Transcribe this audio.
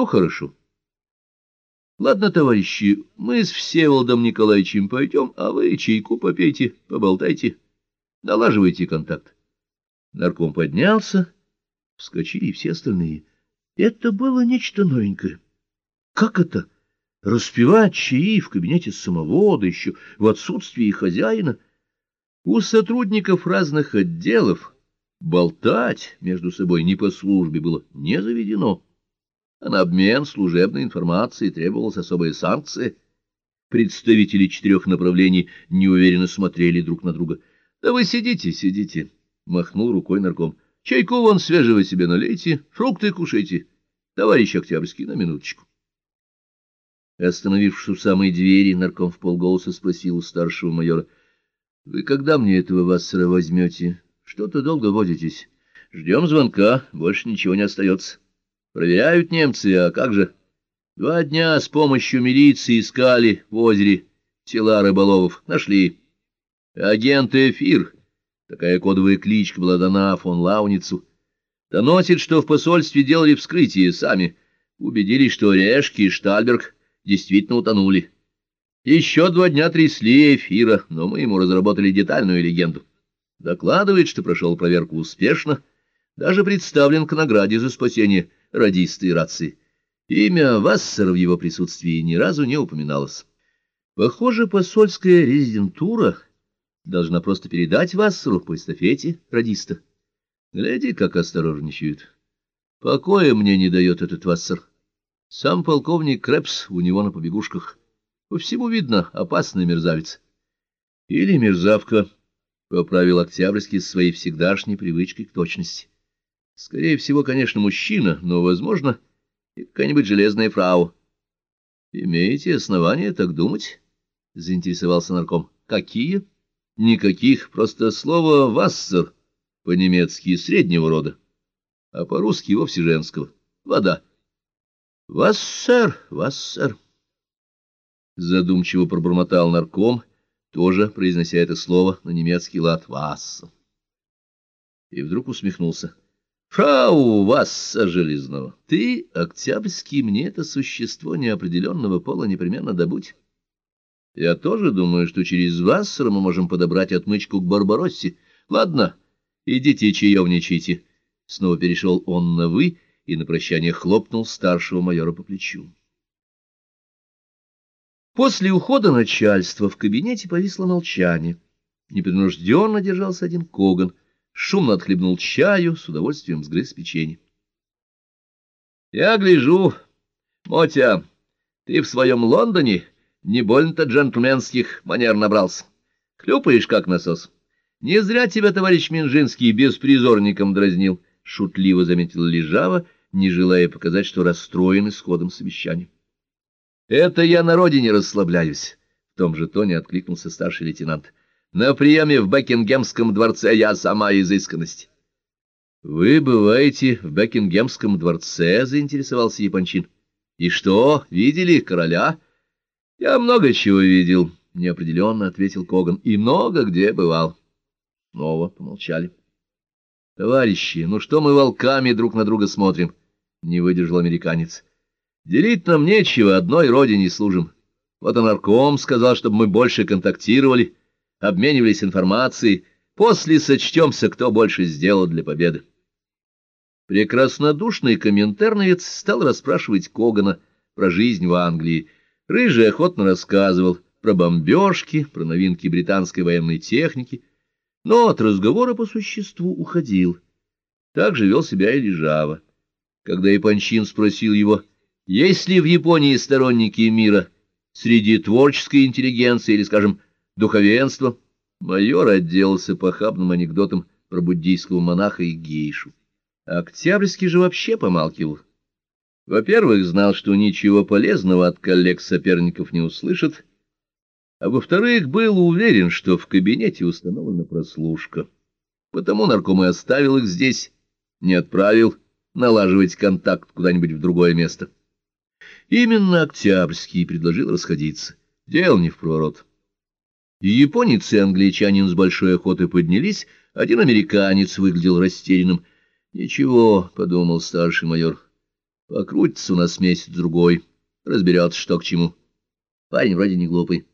Ну, хорошо. Ладно, товарищи, мы с Всеволодом Николаевичем пойдем, а вы чайку попейте, поболтайте, налаживайте контакт. Нарком поднялся, вскочили все остальные. Это было нечто новенькое. Как это? Распевать чаи в кабинете самого, да еще в отсутствии хозяина. У сотрудников разных отделов болтать между собой не по службе было не заведено а на обмен служебной информацией требовалась особая санкция. Представители четырех направлений неуверенно смотрели друг на друга. — Да вы сидите, сидите, — махнул рукой нарком. — Чайку вон свежего себе налейте, фрукты кушайте. Товарищ Октябрьский, на минуточку. Остановившись у самой двери, нарком в полголоса спросил у старшего майора. — Вы когда мне этого вассера возьмете? Что-то долго водитесь. Ждем звонка, больше ничего не остается. Проверяют немцы, а как же? Два дня с помощью милиции искали в озере тела рыболовов. Нашли. Агент Эфир, такая кодовая кличка была дана фон Лауницу, доносит, что в посольстве делали вскрытие сами. Убедились, что Решки и Штальберг действительно утонули. Еще два дня трясли Эфира, но мы ему разработали детальную легенду. Докладывает, что прошел проверку успешно, даже представлен к награде за спасение радисты и рации. Имя Вассера в его присутствии ни разу не упоминалось. Похоже, посольская резидентура должна просто передать Вассеру по эстафете радиста. Гляди, как осторожничают. Покоя мне не дает этот Вассер. Сам полковник Крепс у него на побегушках. По всему видно, опасный мерзавец. Или мерзавка, — поправил Октябрьский с своей всегдашней привычкой к точности. Скорее всего, конечно, мужчина, но, возможно, и какая-нибудь железная фрау. — Имеете основания так думать? — заинтересовался нарком. — Какие? — Никаких, просто слово «вассер» по-немецки среднего рода, а по-русски вовсе женского. Вода. — Вассер, вассер. Задумчиво пробормотал нарком, тоже произнося это слово на немецкий лад «васса». И вдруг усмехнулся. — Фрау Васса Железного, ты, Октябрьский, мне это существо неопределенного пола непременно добудь. Я тоже думаю, что через Вассера мы можем подобрать отмычку к Барбароссе. Ладно, идите чаевничайте. Снова перешел он на «вы» и на прощание хлопнул старшего майора по плечу. После ухода начальства в кабинете повисло молчание. Непринужденно держался один Коган — шумно отхлебнул чаю, с удовольствием сгрыз печенье. — Я гляжу, Мотя, ты в своем Лондоне не больно-то джентльменских манер набрался. Хлюпаешь, как насос. Не зря тебя товарищ Минжинский беспризорником дразнил, — шутливо заметил Лежава, не желая показать, что расстроен исходом совещания. — Это я на родине расслабляюсь, — в том же тоне откликнулся старший лейтенант. — на приеме в Бекингемском дворце я сама изысканность. — Вы бываете в Бекингемском дворце? — заинтересовался Япончин. — И что, видели короля? — Я много чего видел, — неопределенно ответил Коган. — И много где бывал. Снова помолчали. — Товарищи, ну что мы волками друг на друга смотрим? — не выдержал американец. — Делить нам нечего, одной родине служим. Вот и нарком сказал, чтобы мы больше контактировали. — обменивались информацией, после сочтемся, кто больше сделал для победы. Прекраснодушный комментарновец стал расспрашивать Когана про жизнь в Англии. Рыжий охотно рассказывал про бомбежки, про новинки британской военной техники, но от разговора по существу уходил. Так же вел себя и Лежава. Когда Япончин спросил его, есть ли в Японии сторонники мира среди творческой интеллигенции или, скажем, духовенство, майор отделался похабным анекдотом про буддийского монаха и гейшу. Октябрьский же вообще помалкивал. Во-первых, знал, что ничего полезного от коллег-соперников не услышит, а во-вторых, был уверен, что в кабинете установлена прослушка. Потому нарком и оставил их здесь, не отправил налаживать контакт куда-нибудь в другое место. Именно Октябрьский предложил расходиться. Дел не в проворот. И японец и англичанин с большой охотой поднялись, один американец выглядел растерянным. — Ничего, — подумал старший майор, Покрутится у нас месяц-другой, разберется, что к чему. Парень вроде не глупый.